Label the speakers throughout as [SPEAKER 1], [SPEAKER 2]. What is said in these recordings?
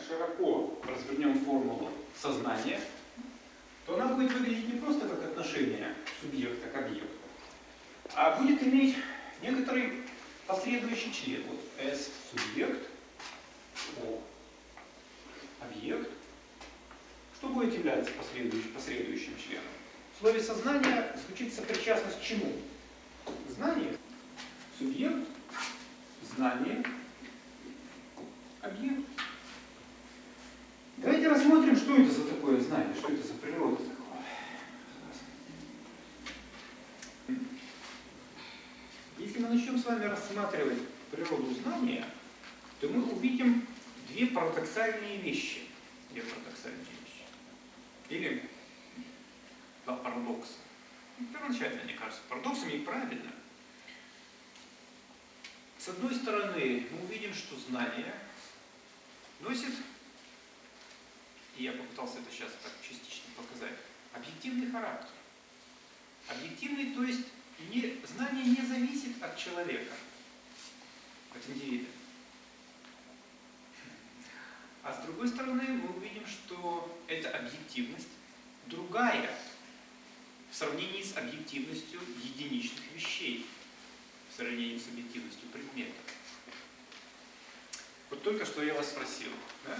[SPEAKER 1] широко развернем формулу сознания, то она будет выглядеть не просто как отношение субъекта к объекту, а будет иметь некоторый последующий член. Вот S субъект, O объект. Что будет являться последующим, последующим членом? В слове сознание звучит сопричастность к чему? Знание, субъект, знание, объект. Давайте рассмотрим, что это за такое знание, что это за природа такое. Если мы начнем с вами рассматривать природу знания, то мы увидим две парадоксальные вещи. Две парадоксальные вещи. Или два парадокса. Первоначально, мне кажется, парадоксами и правильно. С одной стороны, мы увидим, что знание носит, и я попытался это сейчас так частично показать, объективный характер. Объективный, то есть не, знание не зависит от человека, от индивида. А с другой стороны, мы увидим, что эта объективность другая в сравнении с объективностью единичных вещей, в сравнении с объективностью предметов. Вот только что я вас спросил, да?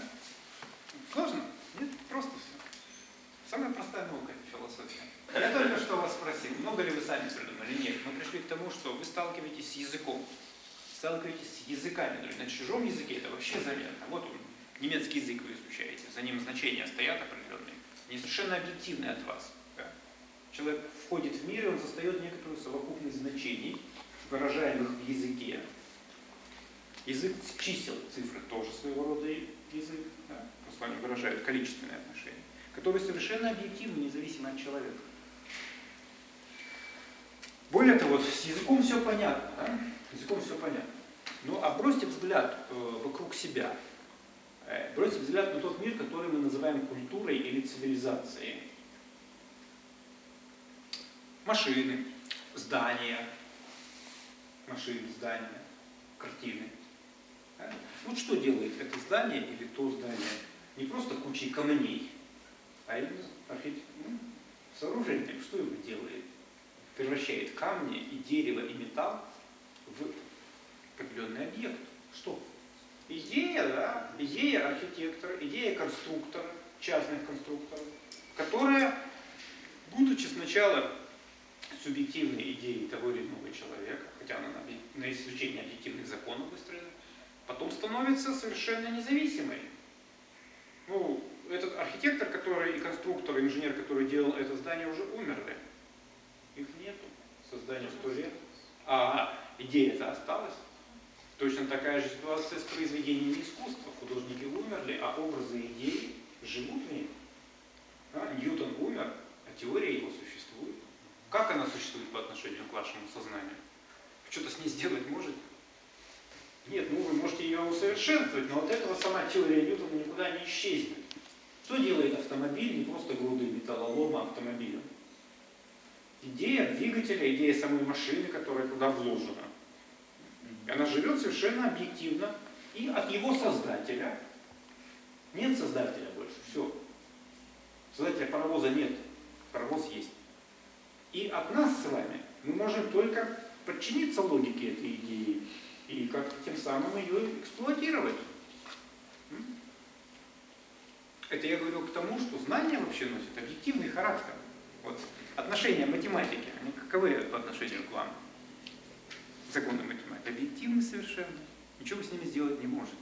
[SPEAKER 1] Сложно? Нет? Просто все. Самая простая наука – философия. Я только что вас спросил, много ли вы сами придумали? Нет. Мы пришли к тому, что вы сталкиваетесь с языком. Сталкиваетесь с языками. На чужом языке это вообще заметно. Вот он, немецкий язык вы изучаете, за ним значения стоят определенные, не совершенно объективные от вас. Человек входит в мир, и он создает некоторую совокупность значений, выражаемых в языке. Язык чисел, цифры тоже своего рода язык, да? С вами выражают количественные отношения, которые совершенно объективны, независимо от человека. Более того, с языком все понятно, да? языком все понятно. Ну, а бросьте взгляд э, вокруг себя. Э, бросьте взгляд на тот мир, который мы называем культурой или цивилизацией. Машины, здания, машины, здания, картины. Э, вот что делает это здание или то здание? Не просто кучей камней, а именно архитектурным сооружением. Что его делает? Превращает камни и дерево и металл в определенный объект. Что? Идея, да, идея архитектора, идея конструктора, частных конструкторов, которая, будучи сначала субъективной идеей того или иного человека, хотя она на, исключение объективных законов выстроена, потом становится совершенно независимой. Ну, этот архитектор, который и конструктор, и инженер, который делал это здание, уже умерли. Их нету. Создание сто лет. А идея-то осталась. Точно такая же ситуация с произведениями искусства. Художники умерли, а образы идеи живут в них. Да? Ньютон умер, а теория его существует. Как она существует по отношению к вашему сознанию? Что-то с ней сделать можете? Нет, ну вы можете ее усовершенствовать, но от этого сама теория Ньютона никуда не исчезнет. Что делает автомобиль, не просто груды металлолома автомобилем? Идея двигателя, идея самой машины, которая туда вложена. Она живет совершенно объективно, и от его создателя нет создателя больше, все. Создателя паровоза нет, паровоз есть. И от нас с вами мы можем только подчиниться логике этой идеи и как тем самым ее эксплуатировать. Это я говорю к тому, что знания вообще носят объективный характер. Вот отношения математики, они каковы по отношению к вам? Законы математики объективны совершенно. Ничего вы с ними сделать не можете.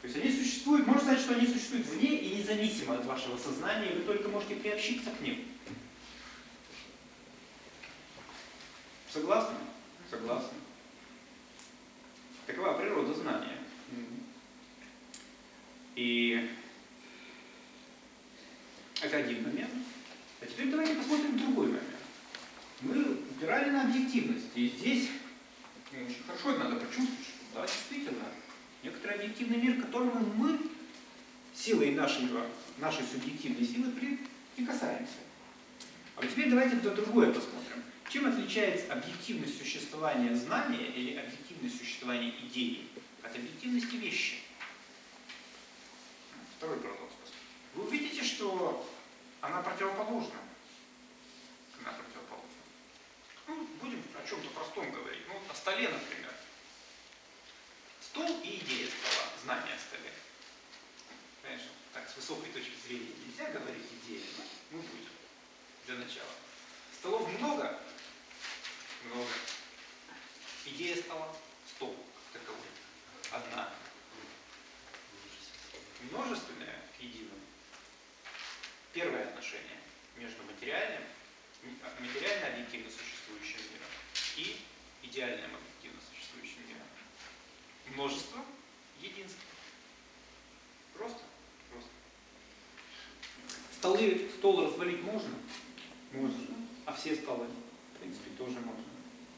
[SPEAKER 1] То есть они существуют, можно сказать, что они существуют вне и независимо от вашего сознания, и вы только можете приобщиться к ним. Согласны? Такова природа знания. И это один момент. А теперь давайте посмотрим другой момент. Мы упирали на объективность. И здесь ну, очень хорошо это надо почувствовать, что да, действительно, некоторый объективный мир, к которому мы силой нашего, нашей субъективной силы прикасаемся. А вот теперь давайте на другое посмотрим. Чем отличается объективность существования знания или объективность существования идеи от объективности вещи? что она противоположна. Она противоположна. Ну, будем о чем-то простом говорить. Ну, о столе, например. Стол и идея стола, знание о столе. Конечно, так, с высокой точки зрения нельзя говорить идея, но мы будем для начала. Столов много? Много. Идея стола? Стол как таковой. Одна. Множественное к единому. Первое отношение между материальным, материально объективно существующим миром и идеальным объективно существующим миром. Множество, единство. Просто, просто. Столы, стол развалить можно? Можно. А все столы? В принципе, тоже можно.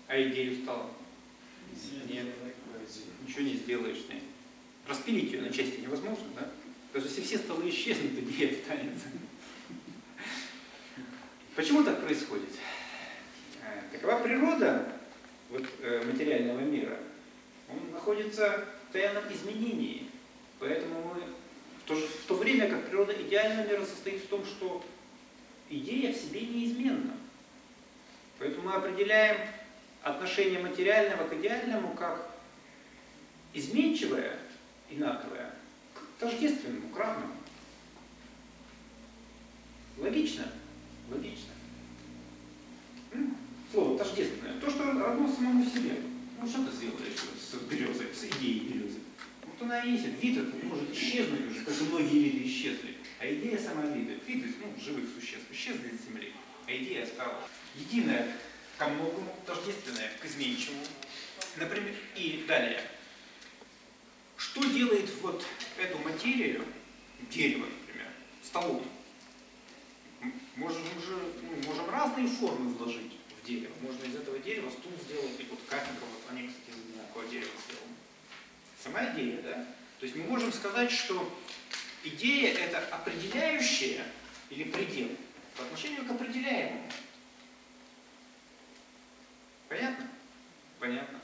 [SPEAKER 1] А идею стола? Нет. Ничего не сделаешь с ней. Распилить ее на части невозможно, да? Даже если все столы исчезнут, идея останется. Почему так происходит? Э, такова природа вот, э, материального мира. Он находится в постоянном изменении. Поэтому мы в то, же, в то время как природа идеального мира состоит в том, что идея в себе неизменна. Поэтому мы определяем отношение материального к идеальному как изменчивое, инаковое, к тождественному, к равному. Логично? Логично. Слово тождественное. То, что равно самому себе. Ну что ты сделаешь с березой, с идеей березы? Вот она и есть. Вид этот может исчезнуть уже, как и многие виды исчезли. А идея сама виды, виды ну, живых существ исчезли с Земли. А идея осталась. Единая ко многому, тождественная к изменчивому. Например, и далее. Что делает вот эту материю, дерево, например, столом? Можем же, ну, можем разные формы вложить в дерево. Можно из этого дерева стул сделать, и вот кафедра, вот они, кстати, из какого дерева сделаны. Сама идея, да? То есть мы можем сказать, что идея это определяющая или предел по отношению к определяемому. Понятно? Понятно.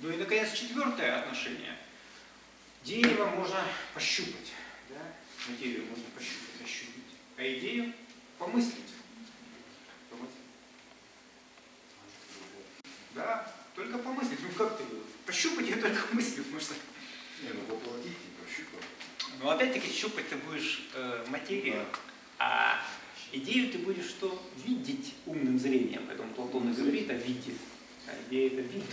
[SPEAKER 1] Ну и, наконец, четвертое отношение. Дерево можно пощупать. Да? Материю можно пощупать, ощупать. А идею помыслить. Да, только помыслить. Ну как ты? Пощупать я только мыслью, потому что...
[SPEAKER 2] Не, ну воплотить и пощупать.
[SPEAKER 1] Ну опять-таки щупать ты будешь э, материю, да. а идею ты будешь что? Видеть умным зрением. Поэтому Платон и говорит о виде. А идея это вид.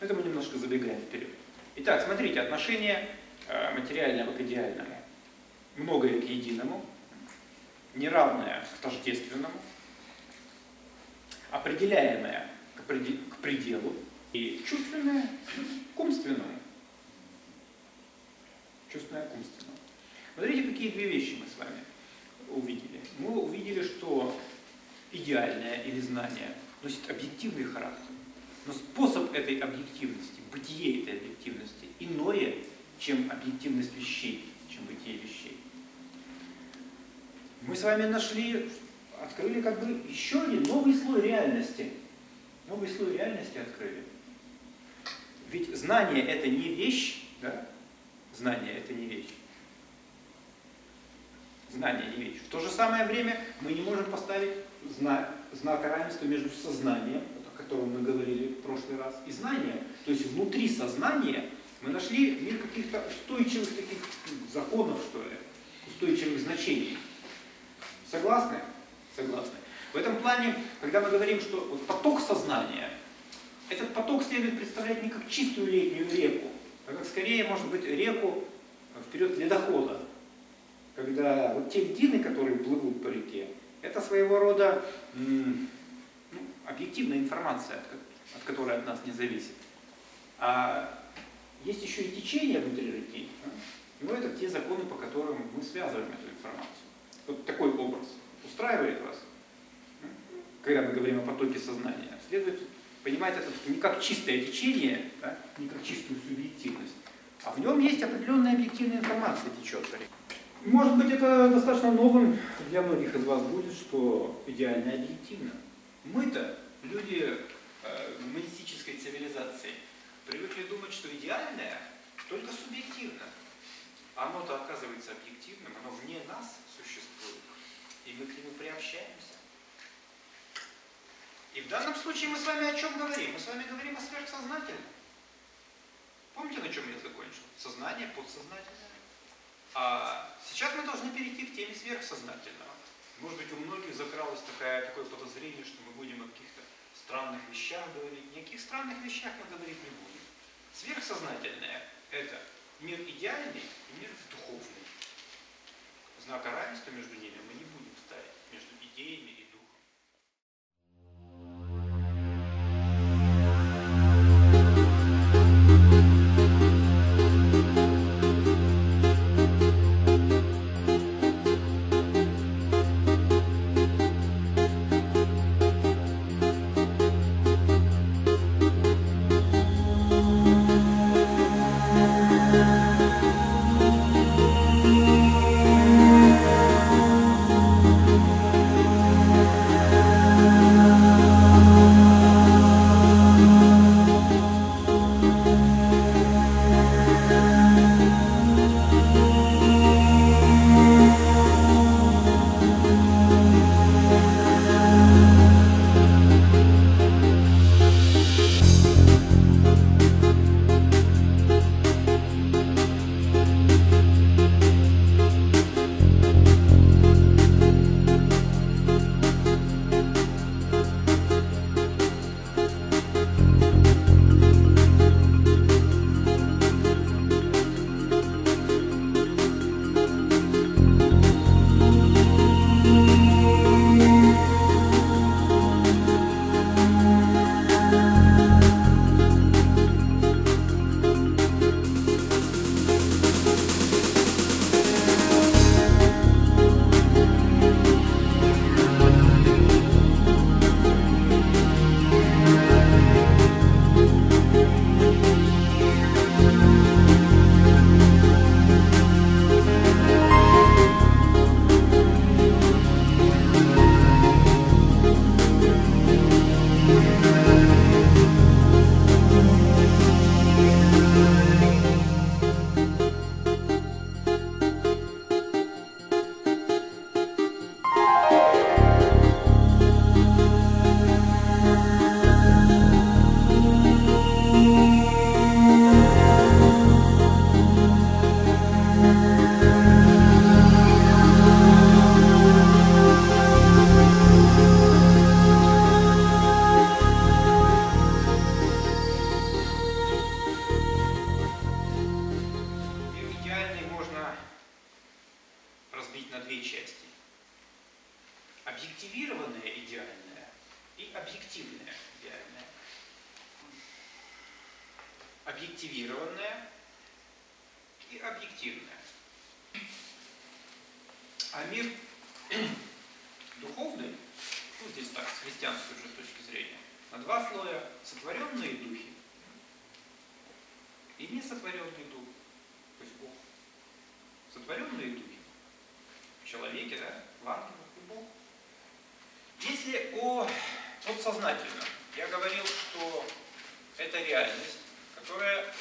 [SPEAKER 1] Это мы немножко забегаем вперед. Итак, смотрите, отношение э, материального к идеальному. Многое к единому, неравное к тождественному, определяемое к пределу и чувственное к умственному. Чувственное к умственному. Смотрите, какие две вещи мы с вами увидели. Мы увидели, что идеальное или знание носит объективный характер. Но способ этой объективности, бытие этой объективности иное, чем объективность вещей, чем бытие вещей. Мы с вами нашли, открыли как бы еще один новый слой реальности. Новый слой реальности открыли. Ведь знание это не вещь, да? Знание это не вещь. Знание не вещь. В то же самое время мы не можем поставить знак, знак равенства между сознанием котором мы говорили в прошлый раз, и знания. То есть внутри сознания мы нашли мир каких-то устойчивых таких законов, что ли, устойчивых значений. Согласны? Согласны. В этом плане, когда мы говорим, что вот поток сознания, этот поток следует представлять не как чистую летнюю реку, а как скорее, может быть, реку вперед ледохода. Когда вот те льдины, которые плывут по реке, это своего рода объективная информация, от которой от нас не зависит. А есть еще и течение внутри реки. Но это те законы, по которым мы связываем эту информацию. Вот такой образ устраивает вас, когда мы говорим о потоке сознания. Следует понимать это не как чистое течение, да, не как чистую субъективность, а в нем есть определенная объективная информация течет. Может быть, это достаточно новым для многих из вас будет, что идеально объективно. Мы-то, люди э, монистической цивилизации, привыкли думать, что идеальное только субъективно. оно-то оказывается объективным, оно вне нас существует, и мы к нему приобщаемся. И в данном случае мы с вами о чем говорим? Мы с вами говорим о сверхсознательном. Помните, на чем я закончил? Сознание, подсознательное. А сейчас мы должны перейти к теме сверхсознательного. Может быть, у многих закралось такое, такое подозрение, что мы будем о каких-то странных вещах говорить. Ни о каких странных вещах мы говорить не будем. Сверхсознательное – это мир идеальный и мир духовный. Знака равенства между ними мы не будем ставить, между идеями духовный, ну здесь так, с христианской уже точки зрения, на два слоя сотворенные духи и несотворенный дух, то есть Бог. Сотворенные духи в человеке, да, в ангелах и Бог. Если о подсознательном, я говорил, что это реальность, которая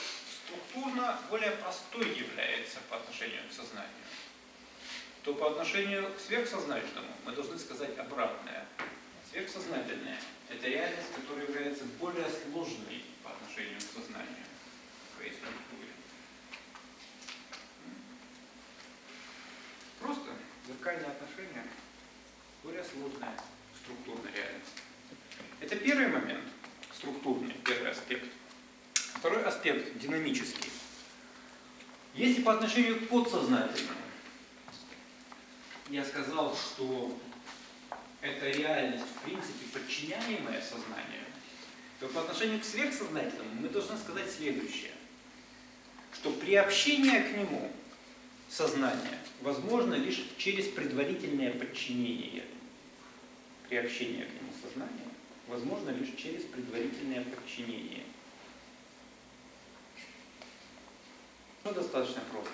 [SPEAKER 1] структурно более простой является по отношению к сознанию, то по отношению к сверхсознательному мы должны сказать обратное. Сверхсознательное – это реальность, которая является более сложной по отношению к сознанию в своей структуре. Просто зеркальное отношение более сложная структурная реальность. Это первый момент, структурный, первый аспект. Второй аспект, динамический. Если по отношению к подсознательному я сказал, что это реальность, в принципе, подчиняемая сознанию, то по отношению к сверхсознательному мы должны сказать следующее, что приобщение к нему сознания возможно лишь через предварительное подчинение. Приобщение к нему сознания возможно лишь через предварительное подчинение. Ну, достаточно просто.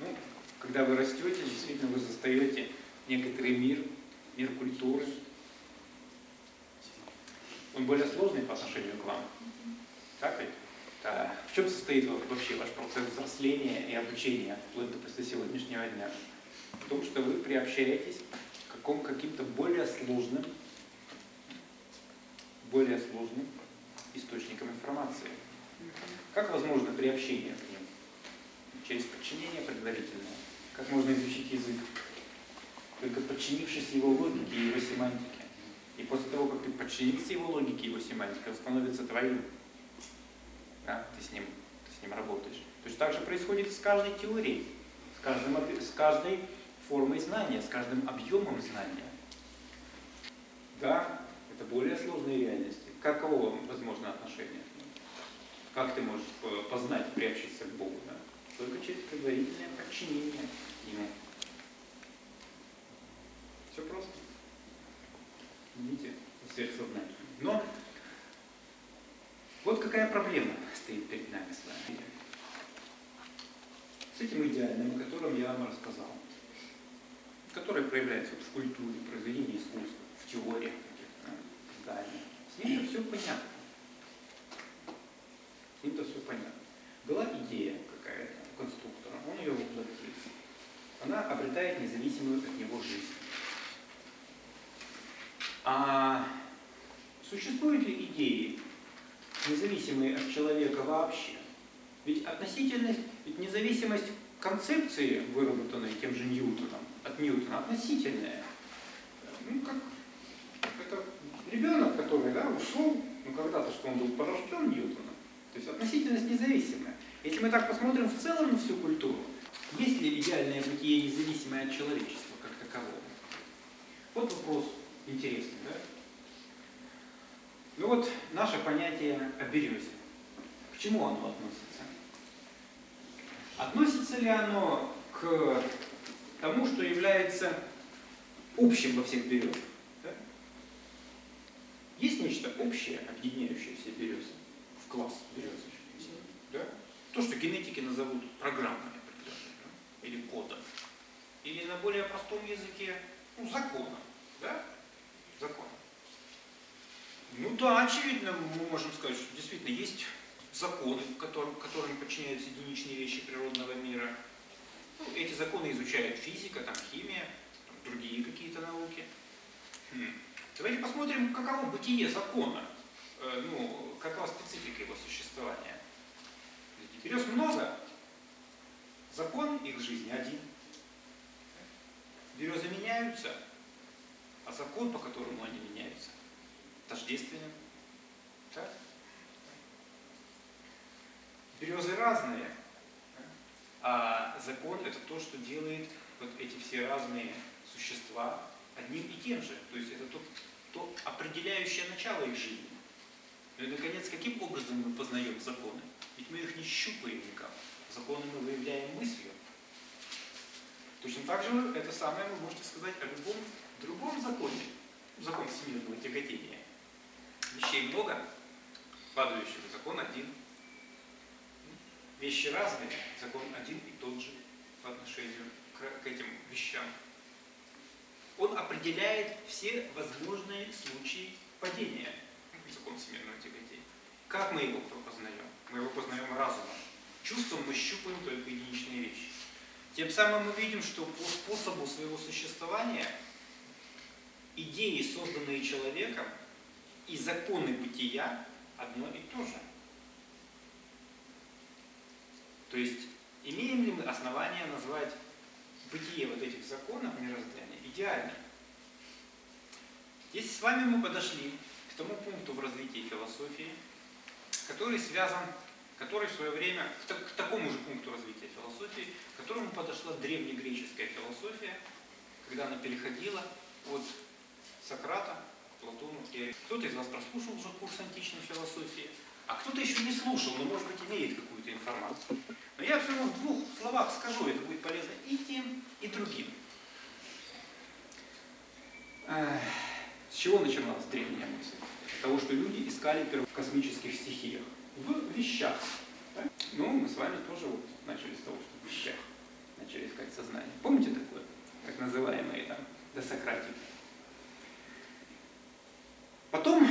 [SPEAKER 1] Ну, когда вы растете, действительно вы застаете некоторый мир, мир культуры. Он более сложный по отношению к вам. Так ведь? Да. В чем состоит вообще ваш процесс взросления и обучения вплоть до после сегодняшнего дня? В том, что вы приобщаетесь к каким- каким-то более сложным, более сложным источникам информации. Как возможно приобщение к ним? Через подчинение предварительное. Как можно изучить язык? Только подчинившись его логике и его семантике. И после того, как ты подчинился его логике и его семантике, он становится твоим. Да? Ты, с ним, ты с ним работаешь. Точно так же происходит с каждой теорией, с, каждым, с каждой формой знания, с каждым объемом знания. Да, это более сложные реальности. Каково возможно отношение? Как ты можешь э, познать, приобщиться к Богу? Да? Только через предварительное подчинение Ему. Все просто. Видите, сверхсознательно. Но вот какая проблема стоит перед нами с вами. С этим идеальным, о котором я вам рассказал, который проявляется в культуре, произведении искусства, в теориях каких-то, в зданиях. С ним все понятно. С ним-то все понятно. Была идея какая-то конструктора, он ее воплотил. Она обретает независимую от него жизнь. А существуют ли идеи, независимые от человека вообще? Ведь относительность, ведь независимость концепции, выработанной тем же Ньютоном, от Ньютона, относительная. Ну, как это ребенок, который да, ушел, ну когда-то, что он был порожден Ньютоном. То есть относительность независимая. Если мы так посмотрим в целом на всю культуру, есть ли идеальное бытие, независимое от человечества как такового? Вот вопрос интересный, да? Ну вот наше понятие о березе. К чему оно относится? Относится ли оно к тому, что является общим во всех березах? да? Есть нечто общее, объединяющее все березы в класс березы? Да? То, что генетики назовут программой? Или кодом. Или на более простом языке, ну, законом. Да? Законом. Ну да, очевидно, мы можем сказать, что действительно есть законы, которым, которым подчиняются единичные вещи природного мира. Ну, эти законы изучает физика, там, химия, там, другие какие-то науки. Хм. Давайте посмотрим, каково бытие закона, э, ну, какова специфика его существования. Берез много, закон их жизни один. Березы меняются, а закон, по которому они меняются, тождественен. Так? Березы разные, а закон это то, что делает вот эти все разные существа одним и тем же. То есть это то, то определяющее начало их жизни. Ну и, наконец, каким образом мы познаем законы? Ведь мы их не щупаем никак. Законы мы выявляем мыслью. Точно так же это самое вы можете сказать о любом другом законе. Закон всемирного тяготения. Вещей много, падающих закон один. Вещи разные, закон один и тот же по отношению к этим вещам. Он определяет все возможные случаи падения. Закон всемирного тяготения. Как мы его познаем? Мы его познаем разумом. Чувством мы щупаем только единичные вещи. Тем самым мы видим, что по способу своего существования идеи, созданные человеком, и законы бытия одно и то же. То есть, имеем ли мы основания назвать бытие вот этих законов мироздания идеальным? Здесь с вами мы подошли к тому пункту в развитии философии, который связан, который в свое время, к, к такому же пункту развития философии, к которому подошла древнегреческая философия, когда она переходила от Сократа к Платону. Кто-то из вас прослушал уже курс античной философии, а кто-то еще не слушал, но, может быть, имеет какую-то информацию. Но я все равно в двух словах скажу, это будет полезно и тем, и другим. С чего начиналась древняя мысль? С того, что люди искали в космических стихиях, в вещах. да? Ну, мы с вами тоже вот начали с того, что в вещах начали искать сознание. Помните такое? Так называемые там досократики. Потом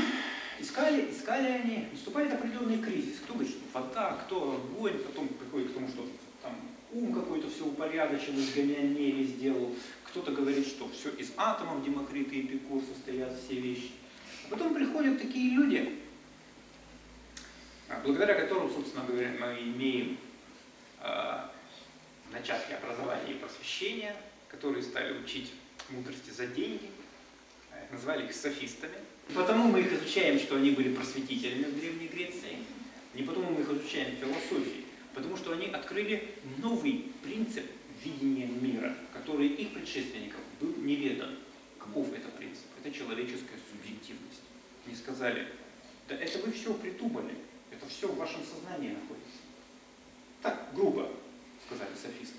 [SPEAKER 1] искали, искали. они, наступает определенный кризис. Кто говорит, что вода, кто огонь, потом приходит к тому, что там ум какой-то все упорядочил, изгоняние сделал. Кто-то говорит, что все из атомов Демокрит и Эпикур состоят все вещи. А потом приходят такие люди, благодаря которым, собственно говоря, мы имеем э, начатки образования и просвещения, которые стали учить мудрости за деньги, э, назвали их софистами. Потому мы их изучаем, что они были просветителями в Древней Греции, не потому мы их изучаем в философии, потому что они открыли новый принцип видения мира, который их предшественников был неведан. Каков это принцип? Это человеческая субъективность. Они сказали, да это вы все придумали, это все в вашем сознании находится. Так, грубо сказали софисты.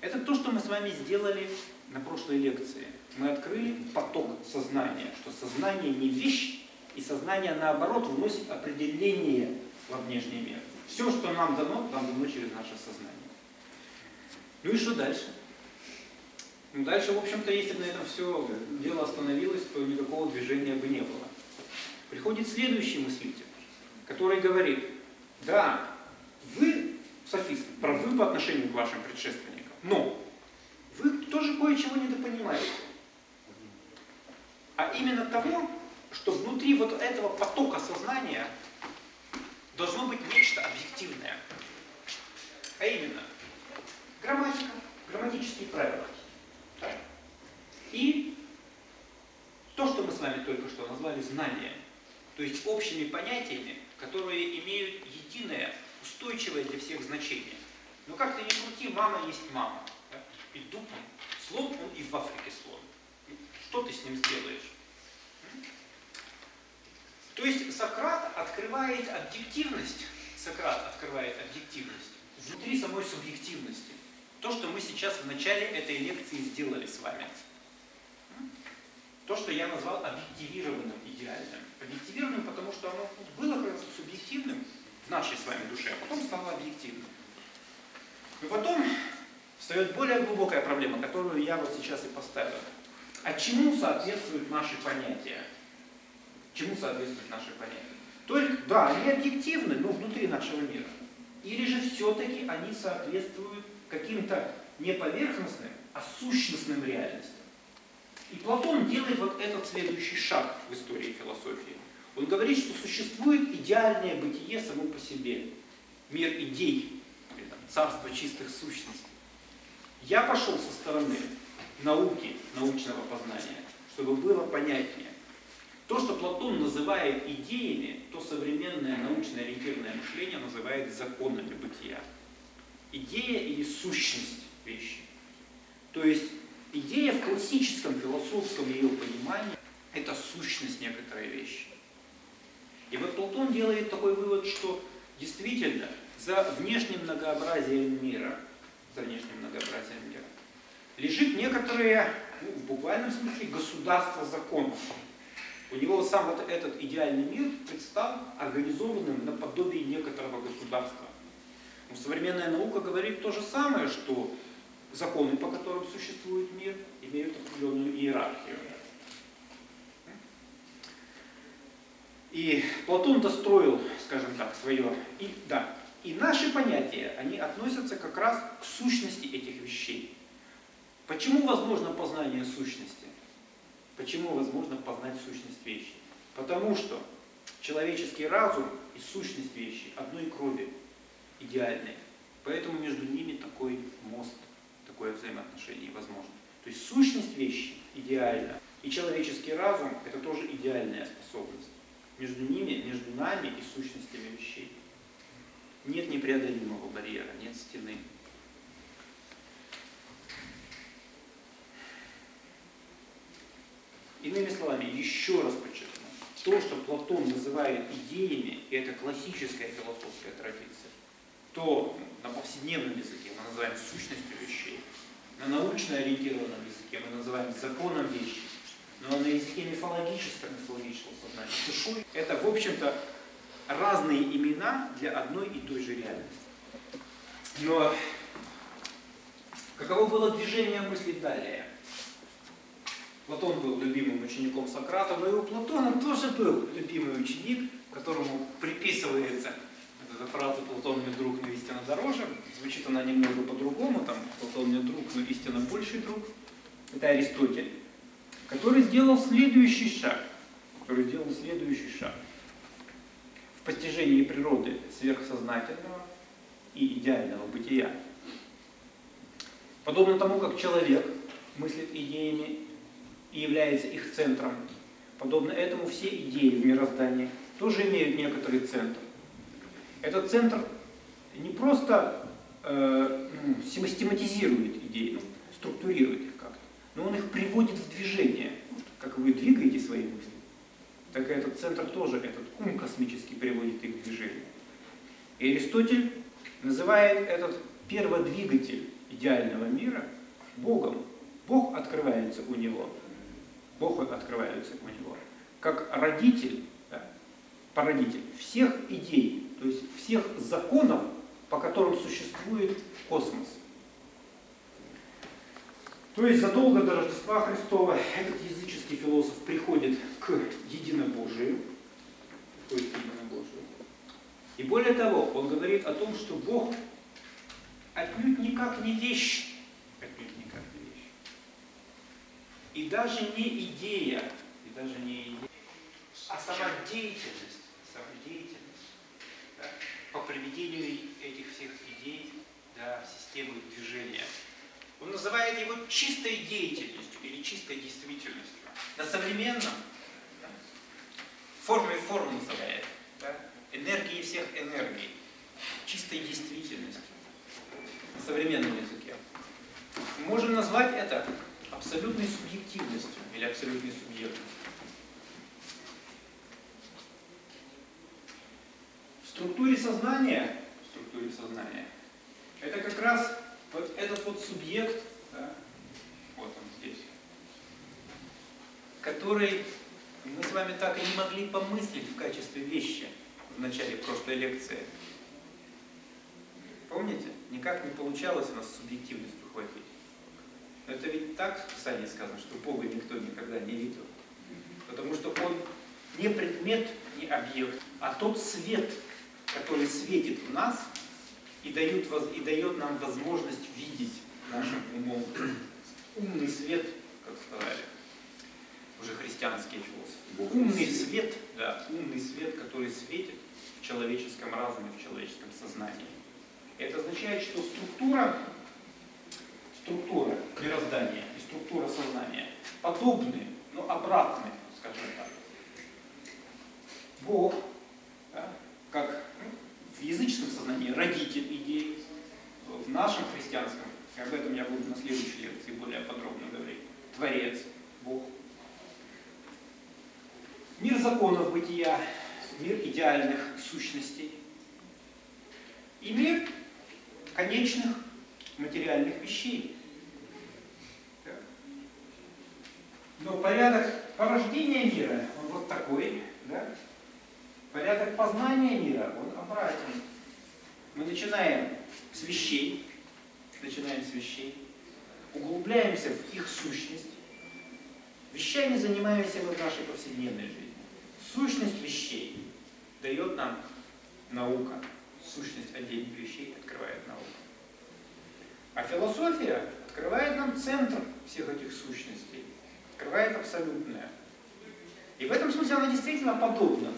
[SPEAKER 1] Это то, что мы с вами сделали на прошлой лекции. Мы открыли поток сознания, что сознание не вещь, и сознание, наоборот, вносит определение во внешний мир. Все, что нам дано, нам дано через наше сознание. Ну и что дальше? Ну дальше, в общем-то, если бы на этом все дело остановилось, то никакого движения бы не было. Приходит следующий мыслитель, который говорит, да, вы софисты, правы по отношению к вашим предшественникам, но вы тоже кое-чего недопонимаете. А именно того, что внутри вот этого потока сознания должно быть нечто объективное. А именно, грамматика, грамматические правила. Да? И то, что мы с вами только что назвали знания, то есть общими понятиями, которые имеют единое, устойчивое для всех значение. Но как то ни крути, мама есть мама. Да? И дуб он, слон он и в Африке слон. Что ты с ним сделаешь? То есть Сократ открывает объективность, Сократ открывает объективность внутри самой субъективности. То, что мы сейчас в начале этой лекции сделали с вами. То, что я назвал объективированным идеальным. Объективированным, потому что оно было как субъективным в нашей с вами душе, а потом стало объективным. Но потом встает более глубокая проблема, которую я вот сейчас и поставил. А чему соответствуют наши понятия? Чему соответствуют наши понятия? Только, да, они объективны, но внутри нашего мира. Или же все-таки они соответствуют каким-то не поверхностным, а сущностным реальностям. И Платон делает вот этот следующий шаг в истории философии. Он говорит, что существует идеальное бытие само по себе, мир идей, царство чистых сущностей. Я пошел со стороны науки, научного познания, чтобы было понятнее. То, что Платон называет идеями, то современное научно-ориентированное мышление называет законами бытия. Идея или сущность вещи. То есть идея в классическом философском ее понимании – это сущность некоторой вещи. И вот Платон делает такой вывод, что действительно за внешним многообразием мира, за внешним многообразием мира, лежит некоторое, ну, в буквальном смысле, государство законов. У него сам вот этот идеальный мир предстал организованным наподобие некоторого государства. Но современная наука говорит то же самое, что законы, по которым существует мир, имеют определенную иерархию. И Платон достроил, скажем так, свое... И, да, и наши понятия, они относятся как раз к сущности этих вещей. Почему возможно познание сущности? Почему возможно познать сущность вещи? Потому что человеческий разум и сущность вещи одной крови, идеальные. Поэтому между ними такой мост, такое взаимоотношение возможно. То есть сущность вещи идеальна. И человеческий разум – это тоже идеальная способность. Между ними, между нами и сущностями вещей. Нет непреодолимого барьера, нет стены. Иными словами, еще раз подчеркну, то, что Платон называет идеями, это классическая философская традиция, то на повседневном языке мы называем сущностью вещей, на научно ориентированном языке мы называем законом вещи, но на языке мифологического, мифологического сознания, душой, это, в общем-то, разные имена для одной и той же реальности. Но каково было движение мысли далее? Платон был любимым учеником Сократа, но и у Платона тоже был любимый ученик, которому приписывается эта фраза «Платон мне друг, но истина дороже». Звучит она немного по-другому, там «Платон мне друг, но истина больший друг». Это Аристотель, который сделал следующий шаг. Который сделал следующий шаг. В постижении природы сверхсознательного и идеального бытия. Подобно тому, как человек мыслит идеями и является их центром, подобно этому все идеи в мироздании тоже имеют некоторый центр. Этот центр не просто э, систематизирует идеи, структурирует их как-то, но он их приводит в движение. Как вы двигаете свои мысли, так и этот центр тоже, этот ум космический приводит их в движение. И Аристотель называет этот перводвигатель идеального мира Богом. Бог открывается у него. Бог открывается у него. Как родитель, да, породитель всех идей, то есть всех законов, по которым существует космос. То есть задолго до Рождества Христова этот языческий философ приходит к единобожию, приходит к единобожию. И более того, он говорит о том, что Бог отнюдь никак не вещь, отнюдь никак не вещь. И даже не идея, и даже не идея, а сама деятельность, по приведению этих всех идей да, в систему движения. Он называет его чистой деятельностью или чистой действительностью. На современном да, формой форму называет. Да, энергии всех энергий. Чистой действительностью на современном языке. Мы можем назвать это абсолютной субъективностью или абсолютной субъектностью. В структуре сознания, в структуре сознания, это как раз вот этот вот субъект, да, вот он здесь, который мы с вами так и не могли помыслить в качестве вещи в начале прошлой лекции. Помните? Никак не получалось у нас субъективность ухватить. Это ведь так в Писании сказано, что Бога никто никогда не видел. Потому что Он не предмет, не объект, а тот свет, который светит в нас и дает, и дает нам возможность видеть нашим умом. Умный свет, как сказали уже христианские философы.
[SPEAKER 2] Бог
[SPEAKER 1] умный
[SPEAKER 2] свет.
[SPEAKER 1] свет, да, умный свет, который светит в человеческом разуме, в человеческом сознании. Это означает, что структура, структура мироздания и структура сознания подобны, но обратны, скажем так. Бог, да, как в языческом сознании родитель идей, в нашем христианском, и об этом я буду на следующей лекции более подробно говорить, Творец, Бог. Мир законов бытия, мир идеальных сущностей и мир конечных материальных вещей. Но порядок порождения мира, он вот такой, да? Порядок познания мира, он обратен. Мы начинаем с вещей, начинаем с вещей, углубляемся в их сущность. Вещами занимаемся мы в нашей повседневной жизни. Сущность вещей дает нам наука. Сущность отдельных вещей открывает наука. А философия открывает нам центр всех этих сущностей. Открывает абсолютное. И в этом смысле она действительно подобна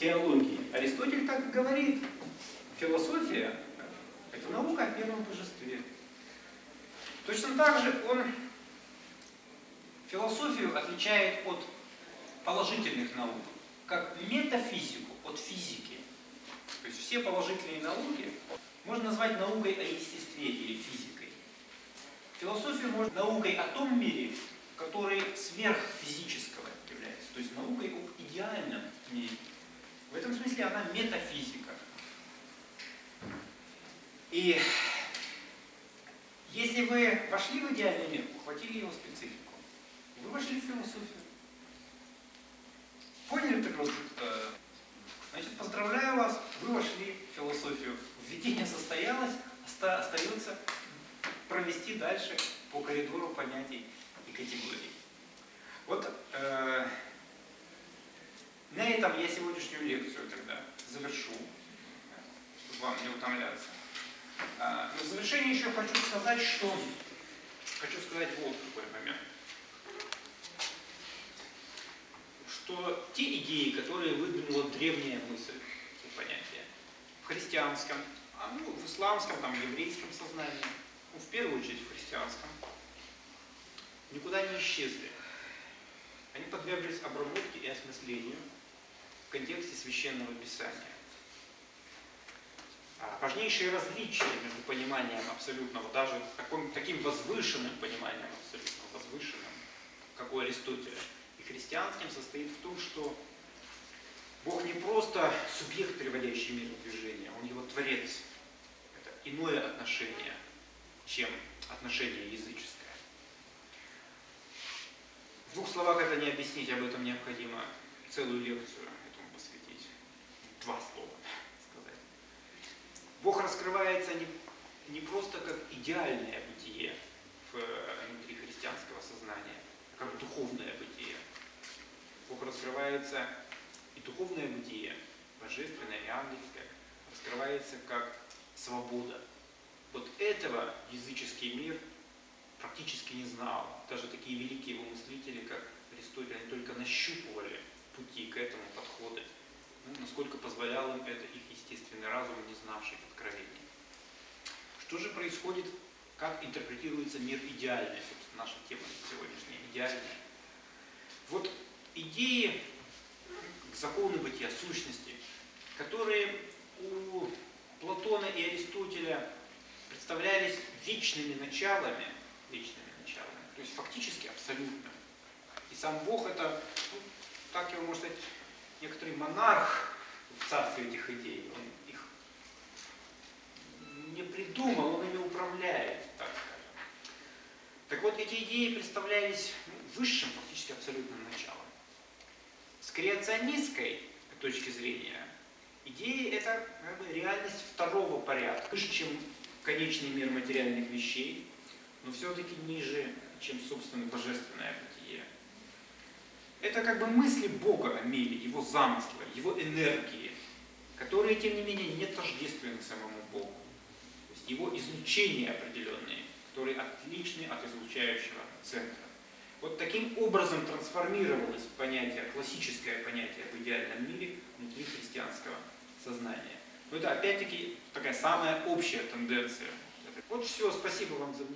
[SPEAKER 1] теологии. Аристотель так и говорит. Философия – это наука о первом божестве. Точно так же он философию отличает от положительных наук, как метафизику от физики. То есть все положительные науки можно назвать наукой о естестве или физикой. Философию можно наукой о том мире, который сверхфизического является, то есть наукой об идеальном мире. В этом смысле она метафизика. И если вы вошли в идеальный мир, ухватили его специфику, вы вошли в философию. Поняли так вот? э, Значит, поздравляю вас, вы вошли в философию. Введение состоялось, оста- остается провести дальше по коридору понятий и категорий. Вот э, этом я сегодняшнюю лекцию тогда завершу, чтобы вам не утомляться. А, но в завершение еще хочу сказать, что хочу сказать вот какой момент. Что те идеи, которые выдвинула древняя мысль, понятие, в христианском, а ну, в исламском, там, еврейском сознании, ну, в первую очередь в христианском, никуда не исчезли. Они подверглись обработке и осмыслению в контексте священного писания. А важнейшие различия между пониманием абсолютного, даже таким, таким возвышенным пониманием абсолютно возвышенным, как у Аристотеля, и христианским состоит в том, что Бог не просто субъект, приводящий мир в движение, Он его творец. Это иное отношение, чем отношение языческое. В двух словах это не объяснить, об этом необходимо целую лекцию этому посвятить. Два слова сказать. Бог раскрывается не, не просто как идеальное бытие внутри христианского сознания, а как духовное бытие. Бог раскрывается и духовное бытие, божественное и ангельское, раскрывается как свобода. Вот этого языческий мир практически не знал. Даже такие великие его мыслители, как Аристотель, они только нащупывали пути к этому подходы. Ну, насколько позволял им это их естественный разум, не знавший откровений. Что же происходит, как интерпретируется мир идеальный, собственно, наша тема сегодняшняя, идеальная. Вот идеи, законы бытия, сущности, которые у Платона и Аристотеля представлялись вечными началами, вечными началами, то есть фактически абсолютно. И сам Бог это, ну, так его можно сказать, некоторый монарх в царстве этих идей. Он их не придумал, он ими управляет, так скажем. Так вот, эти идеи представлялись ну, высшим, фактически абсолютным началом. С креационистской точки зрения, идеи это как бы, реальность второго порядка, выше, чем конечный мир материальных вещей, но все-таки ниже, чем, собственно, божественное. Это как бы мысли Бога о мире, его замысла, его энергии, которые, тем не менее, не тождественны самому Богу. То есть его излучения определенные, которые отличны от излучающего центра. Вот таким образом трансформировалось понятие, классическое понятие об идеальном мире внутри христианского сознания. Но это опять-таки такая самая общая тенденция. Вот все, спасибо вам за внимание.